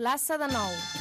plaça de Nou.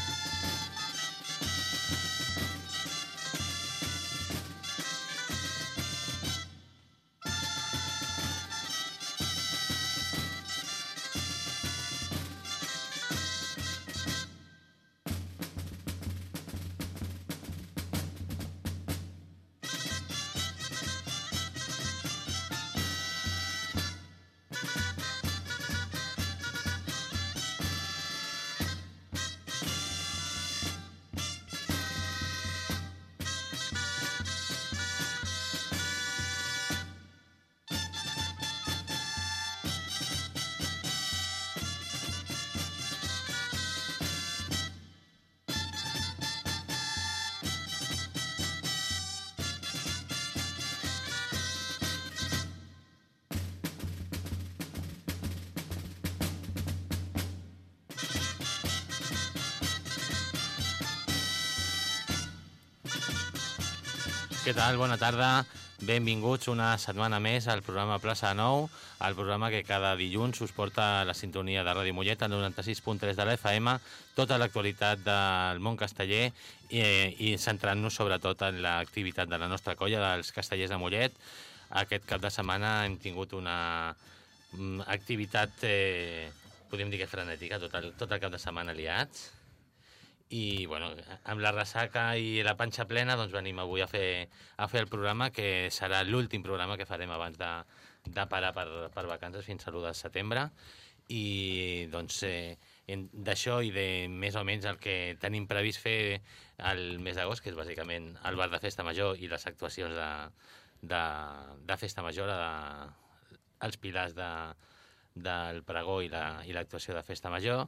Què tal? Bona tarda. Benvinguts una setmana més al programa Plaça Nou, el programa que cada dilluns us porta a la sintonia de Ràdio Mollet, al 96.3 de la FM, tota l'actualitat del món casteller i, i centrant-nos sobretot en l'activitat de la nostra colla dels castellers de Mollet. Aquest cap de setmana hem tingut una mm, activitat, eh, podríem dir que frenètica, tot el, tot el cap de setmana liats i bueno, amb la ressaca i la panxa plena doncs venim avui a fer, a fer el programa que serà l'últim programa que farem abans de, de parar per, per vacances fins a l'1 de setembre. I doncs eh, d'això i de més o menys el que tenim previst fer el mes d'agost, que és bàsicament el bar de festa major i les actuacions de, de, de festa major, de, els pilars de, del pregó i l'actuació la, i de festa major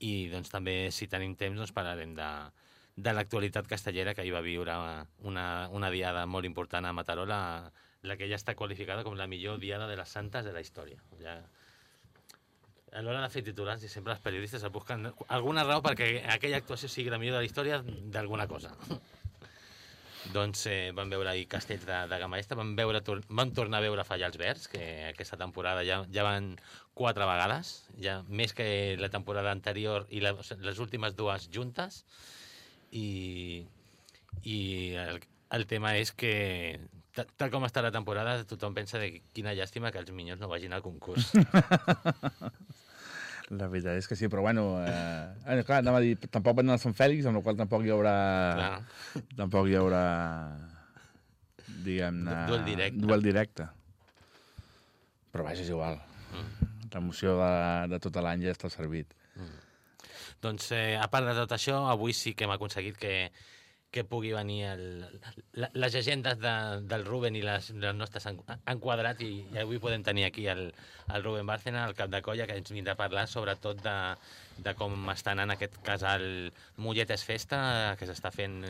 i doncs també si tenim temps doncs parlarem de, de l'actualitat castellera que hi va viure una, una diada molt important a Mataró, la, la que ja està qualificada com la millor diada de les santes de la història. Ja, a l'hora de fer titulars i sempre els periodistes es busquen alguna raó perquè aquella actuació sigui la millor de la història d'alguna cosa. Doncs eh, vam veure ahir Castells de, de Gamaesta, vam, veure, tor vam tornar a veure fallar els verds, que aquesta temporada ja, ja van quatre vegades, ja més que la temporada anterior i la, les últimes dues juntes, i, i el, el tema és que tal com està la temporada, tothom pensa de quina llàstima que els minyons no vagin al concurs. La veritat és que sí, però bueno, eh, clar, anava a dir, tampoc van anar a Sant Fèlix, amb la qual tampoc hi haurà... Clar. Tampoc hi haurà, diguem-ne... Duel directe. Duel directe. Però vaja, és igual. Mm. L'emoció de, de tot l'any ja està servit. Mm. Doncs, eh, a part de tot això, avui sí que hem aconseguit que, que pugui venir el, la, les agendes de, del Ruben i les, les nostres han, han quadrat i, i avui podem tenir aquí el, el Ruben Bárcena, el cap de colla, que ens vindrà a parlar sobretot de, de com està anant aquest casal Molletes Festa, que s'està fent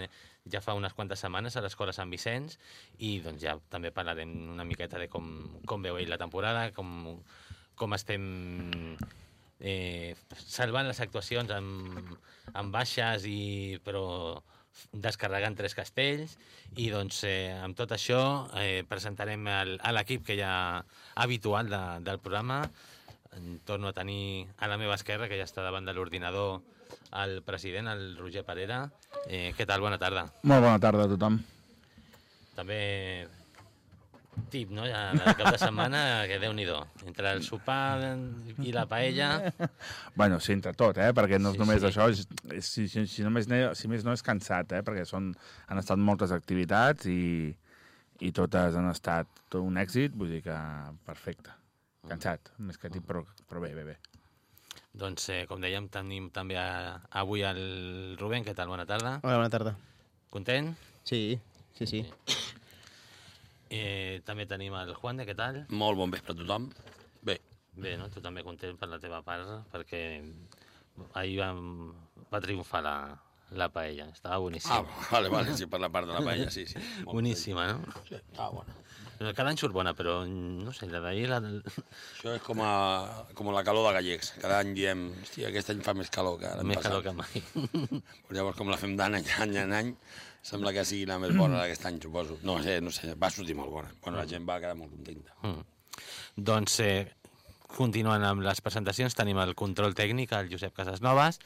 ja fa unes quantes setmanes a l'Escola Sant Vicenç i doncs ja també parlarem una miqueta de com, com veu ell la temporada, com, com estem eh, salvant les actuacions amb, amb baixes i però descarregant tres castells i doncs eh, amb tot això eh, presentarem el, a l'equip que ja habitual de, del programa. En torno a tenir a la meva esquerra que ja està davant de l'ordinador el president, el Roger Parera. Eh, què tal? Bona tarda. Molt bona tarda a tothom. També tip, no? Ja, cap de setmana, que déu nhi Entre el sopar i la paella... Bueno, sí, entre tot, eh? Perquè no és sí, només sí. això, és, és, si, si, si, només, si més no és cansat, eh? Perquè són, han estat moltes activitats i, i totes han estat tot un èxit, vull dir que perfecte. Cansat, més que tip, però, però bé, bé, bé. Doncs, eh, com dèiem, tenim també a, avui el Rubén. Què tal? Bona tarda. Hola, bona tarda. Content? Sí, sí, sí. sí. Eh, també tenim el Juan, de què tal? Molt bon vespre a tothom. Bé. Bé, no? Tu també content per la teva part, perquè ahir vam, va triomfar la, la paella. Estava boníssima. Ah, vale, vale, sí, per la part de la paella, sí, sí. boníssima, no? Sí, estava bona. Cada any surt bona, però no sé, la d'ahir... La... Això és com, a, com a la calor de gallecs. Cada any diem, hòstia, aquest any fa més calor que ara. Més calor que mai. Però llavors, com la fem d'any any en any, Sembla que sigui la més bona d'aquest any, suposo. No sé, no sé, va sortir molt bona. Bueno, la gent va quedar molt contenta. Mm. Doncs, eh, continuant amb les presentacions, tenim el control tècnic, el Josep Casasnovas,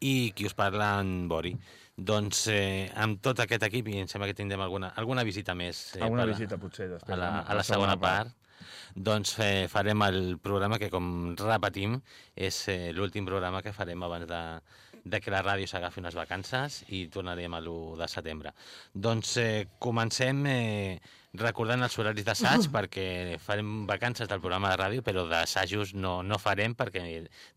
i qui us parla, en Bori. Doncs eh, amb tot aquest equip, i em sembla que tindrem alguna, alguna visita més. Eh, Alguna per- visita, potser, després. a la, a la segona part, doncs eh, farem el programa que, com repetim, és eh, l'últim programa que farem abans de, de que la ràdio s'agafi unes vacances i tornarem a l'1 de setembre. Doncs eh, comencem eh, recordant els horaris d'assaig perquè farem vacances del programa de ràdio, però d'assajos no, no farem perquè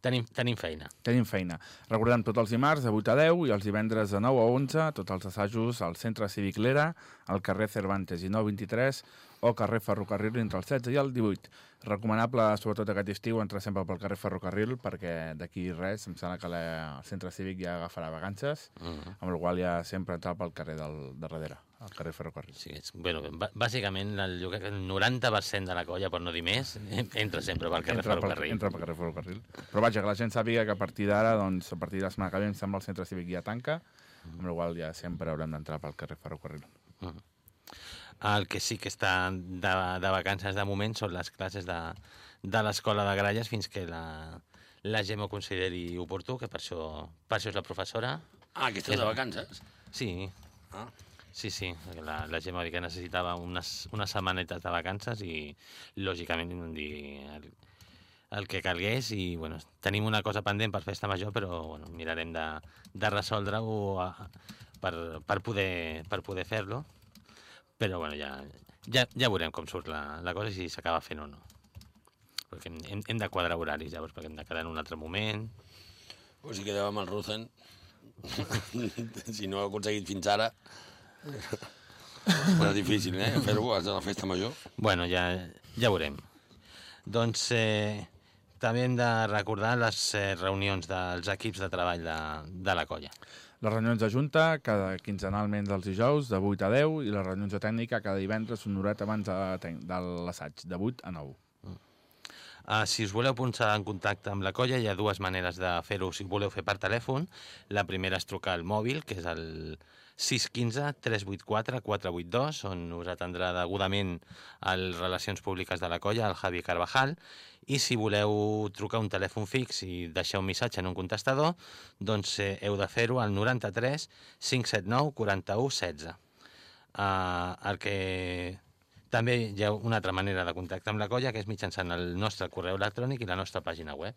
tenim, tenim feina. Tenim feina. Recordem tots els dimarts de 8 a 10 i els divendres de 9 a 11, tots els assajos al Centre Cívic Lera, al carrer Cervantes i 923 o carrer Ferrocarril entre el 16 i el 18. Recomanable, sobretot aquest estiu, entrar sempre pel carrer Ferrocarril perquè d'aquí res, em sembla que la, el Centre Cívic ja agafarà vacances, Uh -huh. amb la qual ja sempre entrar pel carrer del, de darrere, al carrer Ferrocarril. Sí, és, bueno, bà- bàsicament el, el 90% de la colla, per no dir més, entra sempre pel carrer Entra pel, Ferrocarril. entra pel carrer Ferrocarril. Però vaja, que la gent sàpiga que a partir d'ara, doncs, a partir de la setmana que ve, em sembla el centre cívic ja tanca, amb la qual ja sempre haurem d'entrar pel carrer Ferrocarril. El que sí que està de, de vacances de moment són les classes de, de l'escola de Gralles fins que la, la Gemma ho consideri oportú, que per això, per això és la professora. Ah, que esteu de vacances? Sí, Ah. sí, sí. La, la Gemma va dir que necessitava unes, unes setmanetes de vacances i, lògicament, vam dir el, el que calgués i, bueno, tenim una cosa pendent per festa major, però, bueno, mirarem de, de resoldre-ho per, per poder, per poder fer-lo. Però, bueno, ja, ja, ja veurem com surt la, la cosa i si s'acaba fent o no. Perquè hem, hem, hem de quadrar horaris, llavors, perquè hem de quedar en un altre moment. Pues si quedeu amb el Ruzen, si no ho heu aconseguit fins ara, serà difícil, eh? Fer-ho a la festa major. Bueno, ja, ja veurem. Doncs eh, també hem de recordar les eh, reunions dels equips de treball de, de la colla. Les reunions de junta, cada quinzenalment dels dijous, de 8 a 10, i les reunions de tècnica cada divendres una horeta abans de, de l'assaig, de 8 a 9. Uh, si us voleu posar en contacte amb la colla, hi ha dues maneres de fer-ho si voleu fer per telèfon. La primera és trucar al mòbil, que és el 615 384 482, on us atendrà degudament el Relacions Públiques de la colla, el Javi Carvajal, i si voleu trucar un telèfon fix i deixar un missatge en un contestador, doncs eh, heu de fer-ho al 93 579 41 16. Uh, el que també hi ha una altra manera de contactar amb la colla, que és mitjançant el nostre correu electrònic i la nostra pàgina web.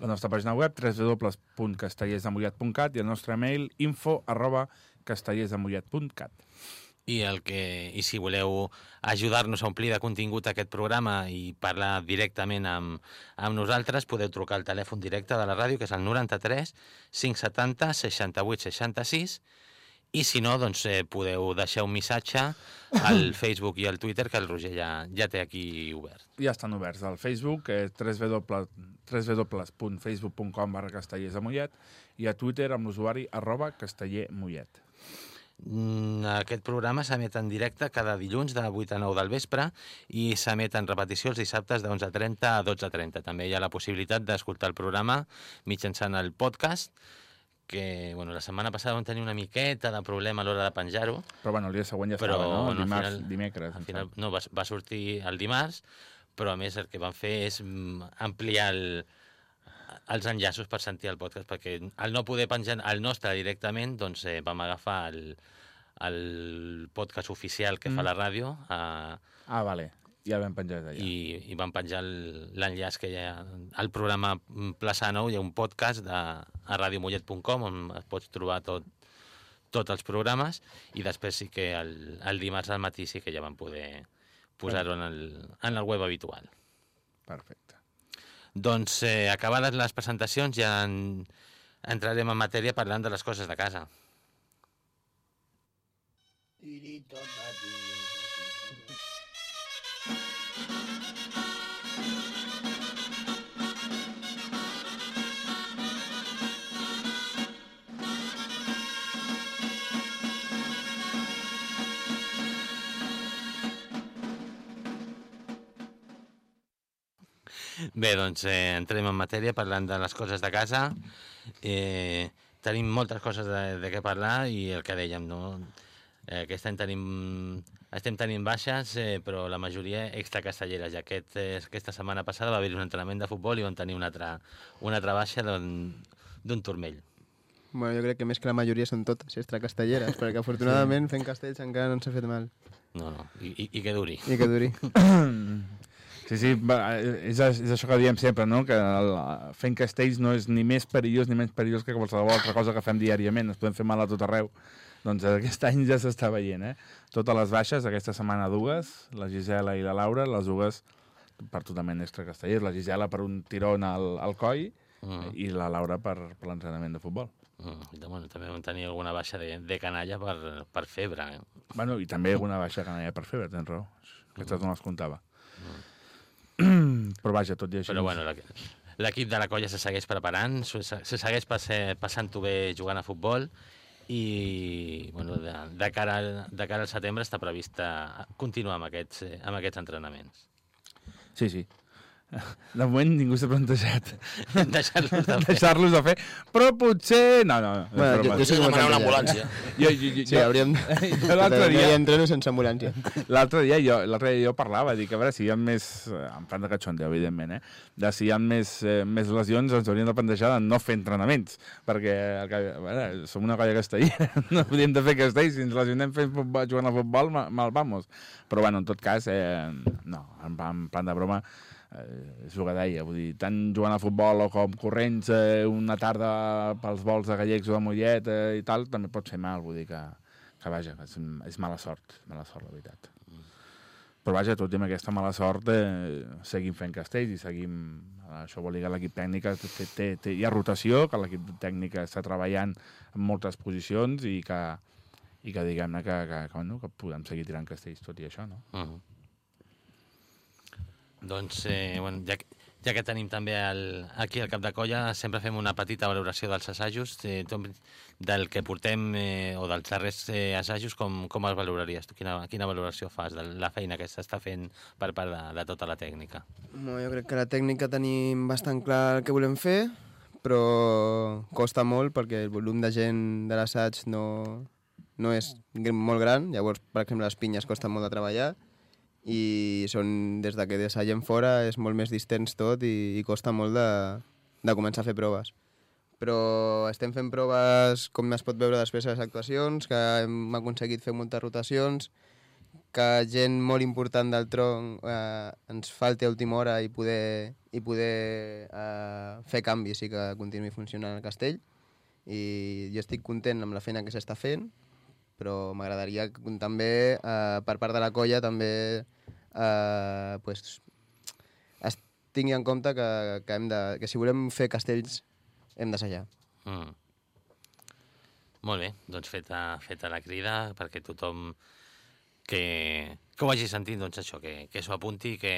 La nostra pàgina web, www.castellersdemollat.cat i el nostre mail info arroba castellersdemollat.cat. I, el que, I si voleu ajudar-nos a omplir de contingut aquest programa i parlar directament amb, amb nosaltres, podeu trucar al telèfon directe de la ràdio, que és el 93 570 68 66, i si no, doncs eh, podeu deixar un missatge al Facebook i al Twitter, que el Roger ja, ja té aquí obert. Ja estan oberts al Facebook, que és www- www.facebook.com barra castellersdemollat i a Twitter amb l'usuari arroba castellermollet. Mm, Aquest programa s'emet en directe cada dilluns de 8 a 9 del vespre i s'emet en repetició els dissabtes de 11.30 a 12.30. També hi ha la possibilitat d'escoltar el programa mitjançant el podcast, que bueno, la setmana passada vam tenir una miqueta de problema a l'hora de penjar-ho, Però bueno, el dia següent ja però estava, no? al Dimarts, final, dimecres. al final no, va, va sortir el dimarts, però a més el que van fer és mm, ampliar el, els enllaços per sentir el podcast, perquè al no poder penjar el nostre directament, doncs eh, vam agafar el, el podcast oficial que mm. fa la ràdio eh, Ah, vale. Ja el vam penjar allà. i, i vam penjar l'enllaç que hi ha al programa Plaça Nou, hi ha un podcast de, a radiomollet.com on es pots trobar tot, tots els programes i després sí que el, el dimarts al matí sí que ja vam poder posar-ho en, el, en el web habitual. Perfecte. Doncs eh, acabades les presentacions ja en, entrarem en matèria parlant de les coses de casa. Bé, doncs eh, entrem en matèria parlant de les coses de casa. Eh, tenim moltes coses de, de què parlar i el que dèiem, no? Eh, aquest any tenim, estem tenint baixes, eh, però la majoria extracastelleres. I aquest, eh, aquesta setmana passada va haver-hi un entrenament de futbol i vam tenir una altra, una altra baixa d'un d'un turmell. Bueno, jo crec que més que la majoria són totes extracastelleres, perquè afortunadament fent castells encara no ens ha fet mal. No, no, i, i, i que duri. I que duri. Sí, sí, va, és, és això que diem sempre, no? que el, fent castells no és ni més perillós ni menys perillós que qualsevol altra cosa que fem diàriament, ens podem fer mal a tot arreu. Doncs aquest any ja s'està veient, eh? Totes les baixes, aquesta setmana dues, la Gisela i la Laura, les dues per totalment extracastellers, la Gisela per un tirón al, al coll Mm. i la Laura per, per l'entrenament de futbol. Mm. Bueno, també vam tenir alguna baixa de, de canalla per, per febre. Eh? Bueno, i també alguna baixa canalla per febre, tens raó. Aquestes no les comptava. Però vaja, tot i així... Però bueno, l'equip- de la colla se segueix preparant, se se segueix passe- passant-ho bé jugant a futbol i bueno, de, de, cara, al- de cara al setembre està prevista continuar amb aquests, eh, amb aquests entrenaments. Sí, sí. De moment ningú s'ha plantejat Deixar-los de fer. deixar-los de fer, però potser... No, no, no. Bueno, jo- jo he demanar una ambulància. Jo, jo, jo, Sí, hauríem... jo l'altre dia, Ja entreno sense ambulància. l'altre dia, jo, l'altre dia jo parlava, dic, a veure si hi ha més, eh, en plan de catxondeo, evidentment, eh? de si hi ha més, eh, més lesions, ens hauríem de plantejar de no fer entrenaments, perquè al a veure, som una colla castellera, no podríem de fer castells, si ens lesionem fent futbol, jugant a futbol, ma- mal vamos. Però bueno, en tot cas, eh, no, en, en plan de broma, eh, és el que deia, vull dir, tant jugant a futbol o com corrents eh, una tarda pels vols de Gallecs o de Mollet eh, i tal, també pot fer mal, vull dir que, que vaja, és, és mala sort, mala sort, la veritat. Però vaja, tot i amb aquesta mala sort, eh, seguim fent castells i seguim... Això vol dir que l'equip tècnic té, té, té, hi ha rotació, que l'equip tècnic està treballant en moltes posicions i que, i que diguem-ne que, que, que, bueno, que podem seguir tirant castells tot i això, no? Uh -huh. Doncs, eh, bueno, ja, ja que tenim també el, aquí al cap de colla, sempre fem una petita valoració dels assajos, eh, del que portem eh, o dels darrers eh, assajos, com, com els valoraries? Tu quina, quina valoració fas de la feina que s'està fent per part de, de tota la tècnica? No, jo crec que la tècnica tenim bastant clar el que volem fer, però costa molt perquè el volum de gent de l'assaig no, no és molt gran, llavors, per exemple, les pinyes costen molt de treballar i són, des de que desallem fora és molt més distens tot i, i costa molt de, de començar a fer proves. Però estem fent proves, com es pot veure després de les actuacions, que hem aconseguit fer moltes rotacions, que gent molt important del tronc eh, ens falti a última hora i poder, i poder eh, fer canvis i que continuï funcionant el castell. I jo estic content amb la feina que s'està fent, però m'agradaria també, eh, per part de la colla, també eh, pues, es tingui en compte que, que, hem de, que si volem fer castells hem d'assajar. Mm. Molt bé, doncs feta, feta la crida perquè tothom que, que ho hagi sentit, doncs això, que, que s'ho apunti, que,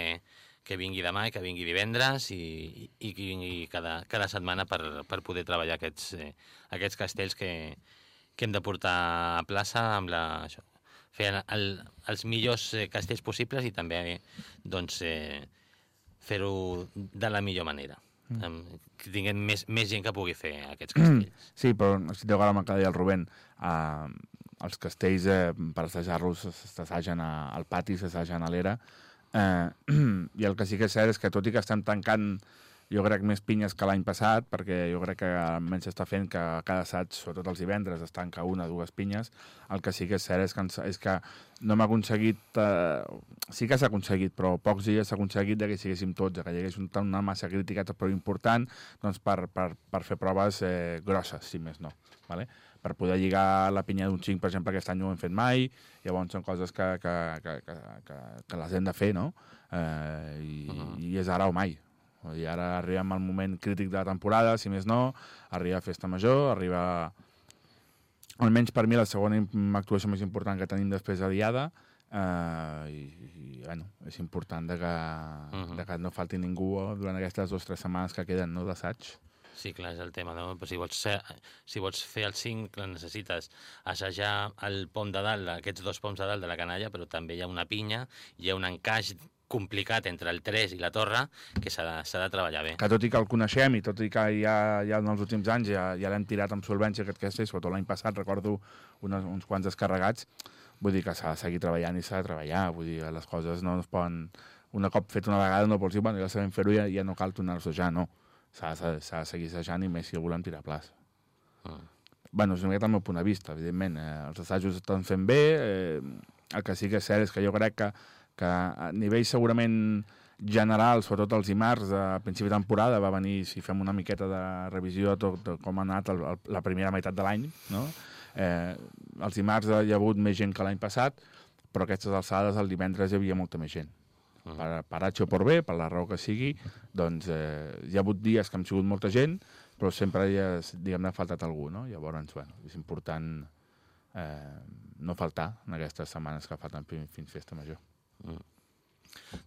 que vingui demà i que vingui divendres i, i que vingui cada, cada setmana per, per poder treballar aquests, eh, aquests castells que, que hem de portar a plaça amb la, això, fer el, els millors eh, castells possibles i també doncs, eh, fer-ho de la millor manera. Mm. Que tinguem més, més gent que pugui fer aquests castells. Sí, però estic d'acord amb el que deia el Rubén. Uh, els castells, eh, per assajar-los, s'assagen al pati, s'assagen a l'era. Eh, I el que sí que és cert és que tot i que estem tancant jo crec més pinyes que l'any passat, perquè jo crec que almenys s'està fent que cada assaig, sobretot els divendres, es tanca una o dues pinyes. El que sí que és cert és que, ens, és que no hem aconseguit... Eh, sí que s'ha aconseguit, però pocs dies s'ha aconseguit de que siguéssim tots, que hi hagués un- una massa crítica però important doncs per, per, per fer proves eh, grosses, si més no. Vale? per poder lligar la pinya d'un 5, per exemple, aquest any no ho hem fet mai, llavors són coses que, que, que, que, que, que les hem de fer, no? Eh, i, uh -huh. I és ara o mai. I ara arribem al moment crític de la temporada, si més no, arriba a Festa Major, arriba almenys per mi la segona actuació més important que tenim després de Diada, eh, i, i bueno, és important de que, uh -huh. de que no falti ningú durant aquestes dues o tres setmanes que queden no, d'assaig. Sí, clar, és el tema. No? Però si, vols ser, si vols fer el 5, clar, necessites assajar el pom de dalt, aquests dos poms de dalt de la canalla, però també hi ha una pinya, hi ha un encaix complicat entre el 3 i la torre que s'ha de, de treballar bé. que tot i que el coneixem i tot i que ja, ja en els últims anys ja, ja l'hem tirat amb solvència aquest castell, sobretot l'any passat recordo unes, uns quants descarregats, vull dir que s'ha de seguir treballant i s'ha de treballar, vull dir, les coses no es poden... Una cop fet una vegada no pots dir, bueno, ja sabem fer-ho, ja, ja no cal tornar-ho a assajar, no. S'ha de, seguir assajant i més si volem tirar a plaça. Mm. bueno, és una miqueta el meu punt de vista, evidentment. Eh, els assajos estan fent bé, eh, el que sí que és cert és que jo crec que, que a nivell segurament general, sobretot els dimarts, a principi de temporada, va venir, si fem una miqueta de revisió de tot de com ha anat el, el, la primera meitat de l'any, no? Eh, els dimarts hi ha hagut més gent que l'any passat, però aquestes alçades el divendres hi havia molta més gent. Per, per H o per B, per la raó que sigui, doncs eh, hi ha hagut dies que hem sigut molta gent, però sempre hi ha, diguem-ne, ha faltat algú, no? Llavors, bueno, és important eh, no faltar en aquestes setmanes que falten fin- fins festa major.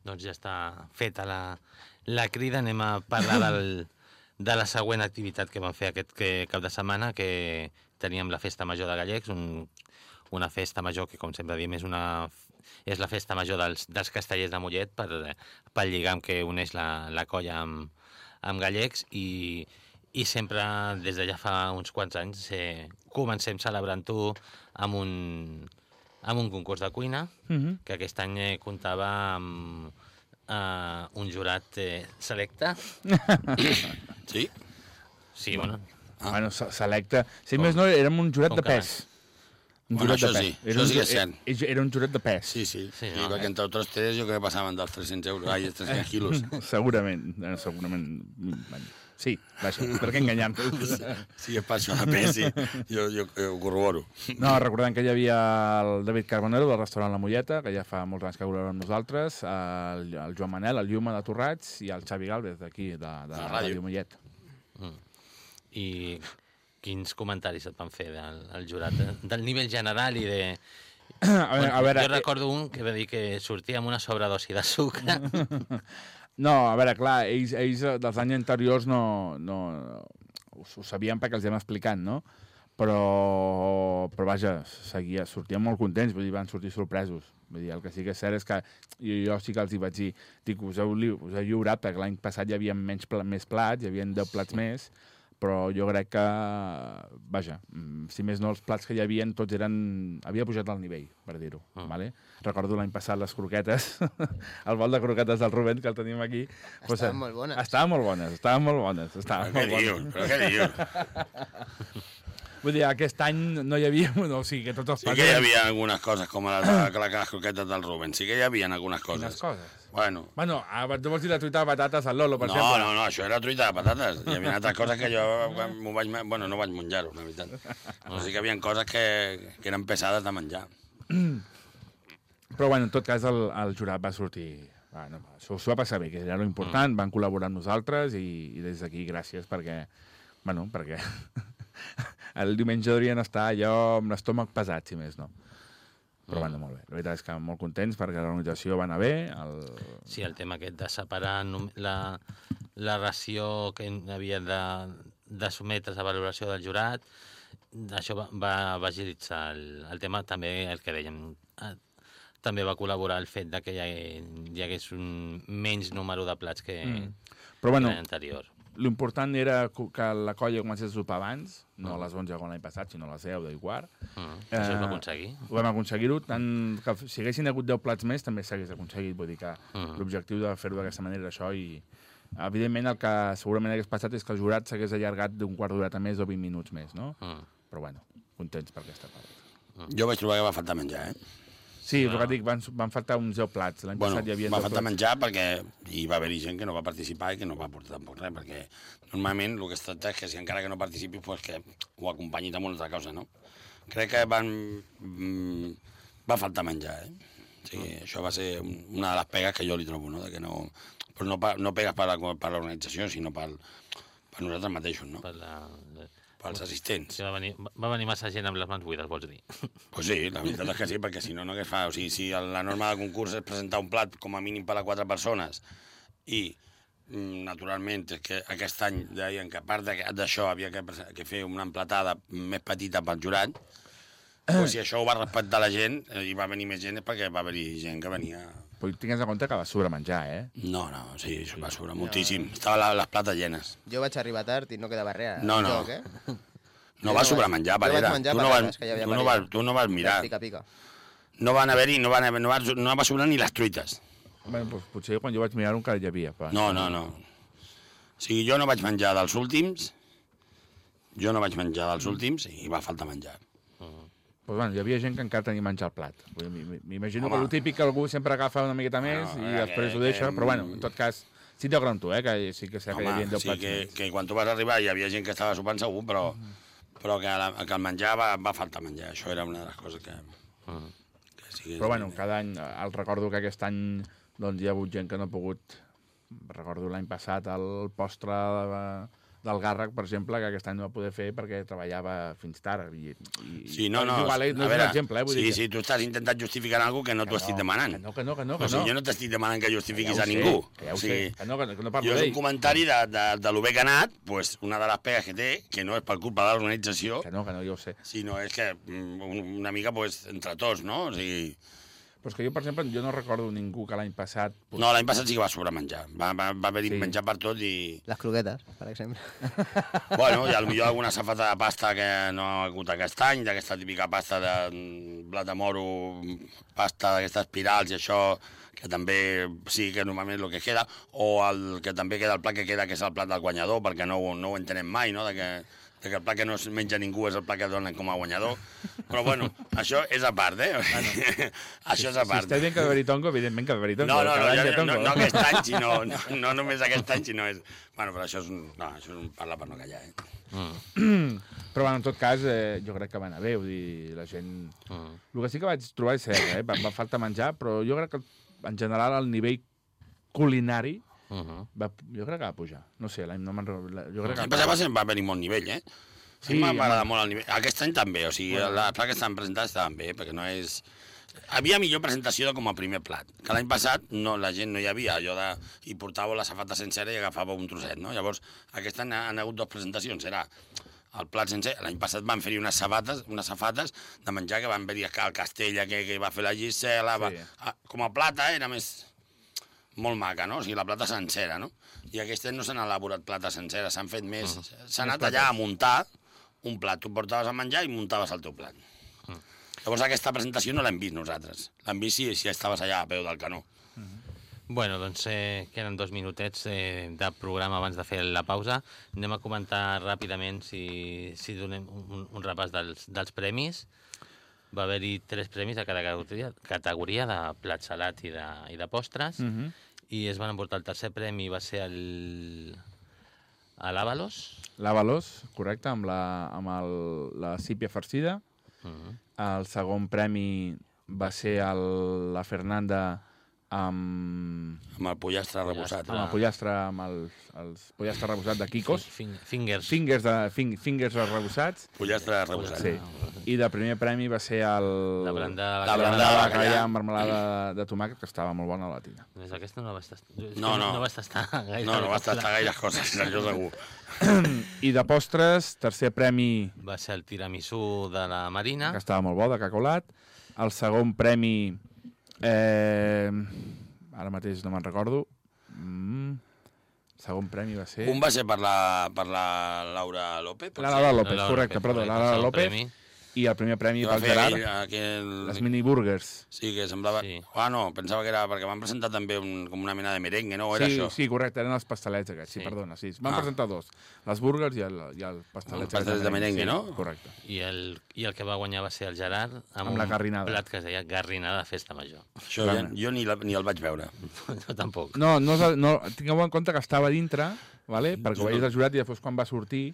Doncs ja està feta la, la crida. Anem a parlar del, de la següent activitat que vam fer aquest que, cap de setmana, que teníem la Festa Major de Gallecs, un, una festa major que, com sempre diem, és, una, és la festa major dels, dels castellers de Mollet per, pel lligam que uneix la, la colla amb, amb Gallecs i, i sempre, des de ja fa uns quants anys, eh, comencem celebrant-ho amb un, amb un concurs de cuina, Mm -hmm. que aquest any eh, comptava amb eh, un jurat eh, selecte. Sí? Sí, bueno, Ah. Bueno, se- selecte. Si més no, érem un jurat com de pes. Un Bueno, jurat això de sí, pes. això un sí que ju- és cert. eh, Era un jurat de pes. Sí, sí. Sí, sí, no, perquè eh? entre altres tres jo crec que passaven dels 300 euros. Ai, 300 quilos. Segurament, segurament. mm, bueno, Sí, vaja, per què enganyar-nos? Sí, per això de pes, sí. Jo, jo, jo ho corroboro. No, recordem que hi havia el David Carbonero del restaurant La Molleta, que ja fa molts anys que col·labora amb nosaltres, el, el Joan Manel, el Lluma de Torrats i el Xavi Galvez d'aquí, de, de la la ràdio. Ràdio Mollet. i quins comentaris et van fer del, del jurat? eh? Del nivell general i de... A veure, a veure, jo recordo un que va dir que sortia amb una sobredosi de sucre. No, a veure, clar, ells, ells eh, dels anys anteriors no, no, ho, ho sabien perquè els hem explicat, no? Però, però vaja, seguia, sortien molt contents, vull dir, van sortir sorpresos. Vull dir, el que sí que és cert és que jo, jo sí que els hi vaig dir, dic, us heu, us heu lliurat, perquè l'any passat hi havia menys, pla, més plats, hi havia 10 plats més, però jo crec que, vaja, mm, si més no, els plats que hi havia tots eren... Havia pujat el nivell, per dir-ho, Ah. vale? Recordo l'any passat les croquetes, el bol de croquetes del Rubén, que el tenim aquí. Estaven molt bones. Estaven molt bones, estaven molt bones, Però estaven què molt dius? bones. Però què dius? Vull dir, aquest any no hi havia... No, o sigui, que tots els Sí que hi havia algunes coses, com les, les, les croquetes del Rubén. Sí que hi havia algunes Quines coses. Bueno, Bueno, ah, tu vols dir la truita de patates al Lolo, per no, exemple? no, no, això era truita de patates. Hi havia altres coses que jo m'ho vaig... Bueno, no vaig menjar-ho, la veritat. Però sí que hi havia coses que, que eren pesades de menjar. Però, bueno, en tot cas, el, el jurat va sortir... Bueno, s'ho va passar bé, que era lo important, van col·laborar amb nosaltres i, i des d'aquí gràcies perquè... Bueno, perquè el diumenge haurien estar allò amb l'estómac pesat, si més no. Però, bueno, molt bé. La veritat és que molt contents perquè l'organització va anar bé. El... Sí, el tema aquest de separar la, la ració que havia de, de sotmetre's a valoració del jurat, això va, va, va agilitzar el, el tema, també el que dèiem, eh, també va col·laborar el fet de que hi, hagués, hi hagués un menys número de plats que mm. Però, bueno, l'any anterior. L'important era que la colla comencés a sopar abans, no a les 11 com l'any passat, sinó a les 10, 10 i quart. Mm. Això es va Eh, aconseguir. Ho vam aconseguir-ho, tant que si haguessin hagut 10 plats més també s'hagués aconseguit, vull dir que Mhm. l'objectiu de fer-ho d'aquesta manera era això i evidentment el que segurament hagués passat és que el jurat s'hagués allargat d'un quart d'horeta més o 20 minuts més, no? Mm. Però bueno, contents per aquesta part. Jo vaig trobar que va faltar menjar, eh? Sí, el que dic, van, van faltar uns 10 plats. L'any Bueno, passat hi havia va 10 faltar plats. menjar perquè hi va haver-hi gent que no va participar i que no va portar tampoc res, perquè normalment el que es tracta és que si encara que no participi, pues que ho acompanyi amb una altra cosa, no? Crec que van... Mm, va faltar menjar, eh? O sigui, això va ser un- una de les pegues que jo li trobo, no? De que no, pues no, pa- no pegues per la- per l'organització, sinó per, per nosaltres mateixos, no? Per la, Pels assistents. sí, va, venir, va venir massa gent amb les mans buides, vols dir? Pues sí, la veritat és que sí, perquè si no, no hagués fa... O sigui, si la norma de concurs és presentar un plat com a mínim per a quatre persones i, mm, naturalment, és que aquest any deien que a part d'això havia que, que fer una emplatada més petita pel jurat, pues si això ho va respectar la gent eh, i va venir més gent és perquè va haver-hi gent que venia... Però tingues en compte que va sobre menjar, eh? No, no, sí, això va sobre moltíssim. Estaven la, les plates llenes. Jo vaig arribar tard i no quedava res. No, no. Joc, eh? No va no sobre menjar, jo vaig Parera. menjar Tu no vas, que tu no vas, tu no vas mirar. Pica, pica. No van haver-hi, no, van haver, no, va, no va sobrar ni les truites. Bueno, doncs potser quan jo vaig mirar encara hi havia. Però... No, no, no. O sigui, jo no vaig menjar dels últims Jo no vaig menjar dels últims i va faltar menjar. Pues, bueno, hi havia gent que encara tenia menjar al plat. M'imagino que el típic que algú sempre agafa una miqueta més Bueno, i que- després ho deixa, que- però bueno, en tot cas, sí t'ho tu, eh, que sí que sé que hi havia Home, deu sí, plats que, més. que quan tu vas arribar hi havia gent que estava sopant segur, però, però que, la, que el menjar va, va faltar menjar. Això era una de les coses que... que sí que Però bueno, cada any, eh, el recordo que aquest any doncs, hi ha hagut gent que no ha pogut... Recordo l'any passat el postre de, del Gàrrec, per exemple, que aquest any no va poder fer perquè treballava fins tard. I, i, Sí, no, no, igual, eh? no és veure, un exemple, eh? Vull sí, dir que- sí, tu estàs intentant justificar alguna que no t'ho estic demanant. Que no, que no, que no, que o sigui, no. jo no t'estic demanant que justifiquis Ja ho a ningú. que ja o sigui, que no, que no, que no parlo jo és un comentari de, de, de lo bé que ha anat, pues, una de les pegues que té, que no és per culpa de l'organització, Que no, que no, ja ho sé. sinó és que mm, un- una mica pues, entre tots, no? O sigui, Però és que jo, per exemple, jo no recordo ningú que l'any passat... no, l'any passat sí que va sobre menjar. Va, va, va haver-hi Sí. menjar per tot i... Les croquetes, per exemple. Bueno, i potser alguna safata de pasta que no ha hagut aquest any, d'aquesta típica pasta de mm, blat de moro, pasta d'aquestes espirals i això, que també sí que normalment és el que queda, o el que també queda el plat que queda, que és el plat del guanyador, perquè no, no ho entenem mai, no?, de que, que el plat que no es menja ningú és el plat que donen com a guanyador. Però bueno, això és a part, eh? això és a Si part. estàs dient que ha d'haver-hi tongo, evidentment que ha d'haver-hi tongo. No, no, no, jo, no, tongo. no aquest any, sinó, no, no només aquest any, sinó és... Bueno, però això és un, no, això és un parlar per no callar, eh? Però bueno, en tot cas, eh, jo crec que va anar bé, vull dir, la gent... Mm. El que sí que vaig trobar és cert, eh? va, va faltar menjar, però jo crec que en general el nivell culinari Uh -huh. va, jo crec que va pujar. No sé, l'any no me'n... Jo crec L'any que... passat va, va haver-hi molt nivell, eh? Sí, Sí, agradat molt el nivell. Aquest any també, o sigui, bueno. les plats que estaven presentades estaven bé, perquè no és... Havia millor presentació de com a primer plat, que l'any passat no, la gent no hi havia, allò de... i portava la safata sencera i agafava un trosset, no? Llavors, aquest any han hagut dues presentacions, era el plat sencer. L'any passat van fer-hi unes sabates, unes safates de menjar que van haver-hi al Castella, que, que va fer la Gisela... Sí. Va, ah, com a plata era més molt maca, no? O sigui, la plata sencera, no? I aquest any no s'han elaborat plata sencera, s'han fet més... S'ha anat allà a muntar un plat. Tu portaves a menjar i muntaves el teu plat. Llavors aquesta presentació no l'hem vist nosaltres. L'hem vist si, si estaves allà a peu del canó. Bueno, doncs eh, queden dos minutets eh, de programa abans de fer la pausa. Anem a comentar ràpidament si, si donem un, un repàs dels, dels premis. Va haver-hi tres premis de cada categoria, categoria de plat salat i de, i de postres. Mm -hmm. I es van emportar el tercer premi, va ser el... a l'Avalos. L'Avalos, correcte, amb la, amb el, la sípia farcida. Uh -huh. El segon premi va ser el, la Fernanda amb, Amb el pollastre rebossat. amb el pollastre, amb els, els pollastre rebossat de Kikos. Fing, fingers. Fingers, de, fing, fingers rebossats. Pollastre rebossat. Sí. I de primer premi va ser el... La branda de La la branda branda de de bacallà. amb marmelada de tomàquet, que estava molt bona a la tina. Doncs aquesta no la vas tastar. No, no. No vas tastar gaire. No, no vas tastar gaires coses, això segur. I de postres, tercer premi, Va ser el tiramisú de la Marina. que estava molt bo, de cacolat. El segon premi, eh, ara mateix no me'n recordo. Mm, el segon premi va ser... Un va ser per la, per la Laura López. La? Laura López, Laura correcte, López, perdó, la Laura López. premi. I el primer premi va fer Gerard, aquell, les mini burgers. Sí, que semblava... Sí. Ah, no, pensava que era perquè van presentar també un, com una mena de merengue, no? O era Sí, això? sí, correcte, eren els pastelets aquests, sí, Sí. perdona, sí. Van Ah. presentar dos, les burgers i el, i el pastelet. Els pastelets de merengue, sí, no? Correcte. I el, I el que va guanyar va ser el Gerard amb, Amb la un garrinada. plat que es deia garrinada de festa major. Això ja, jo ni, la, ni el vaig veure. jo tampoc. No, no, no, tingueu en compte que estava dintre, vale? perquè Jo ho veies no. el jurat i després quan va sortir,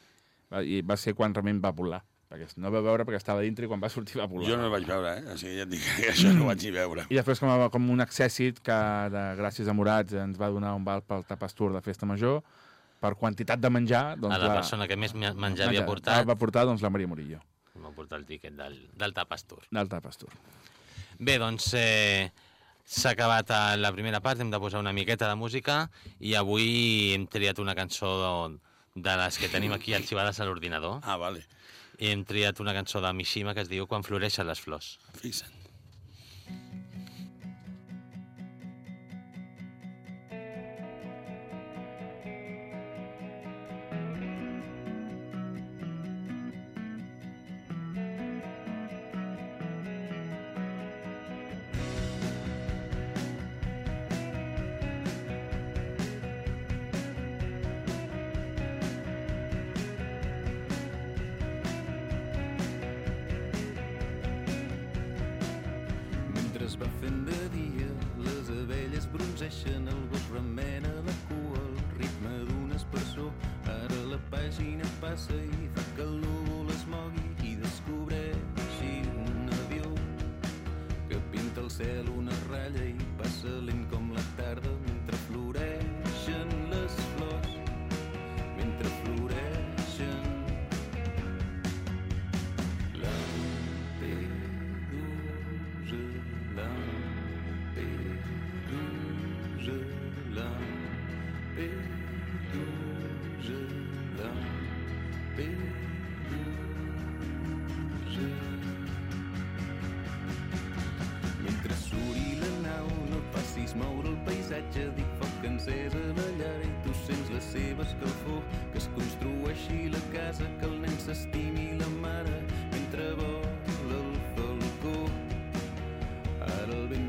va- i va ser quan realment va volar. Perquè no va veure perquè estava dintre i quan va sortir va volar. Jo no el vaig veure, eh? O sigui, ja et dic que això no ho vaig ni veure. I després com, a, com un accèssit que, de, gràcies a Morats, ens va donar un val pel tapastur de festa major, per quantitat de menjar... Doncs a la, persona que més me- menjar havia portat, Va portar doncs, la Maria Murillo, va portar el tiquet del, del tapastur. del tapastur. Bé, doncs eh, s'ha acabat eh, la primera part, hem de posar una miqueta de música i avui hem triat una cançó de les que tenim aquí arxivades a l'ordinador. Ah, vale. Hem triat una cançó de Mishima que es diu Quan floreixen les flors. Fixa't. pàgina passa i fa que el núvol es mogui i descobreixi un avió que pinta el cel una ratlla i passa lent com la tarda building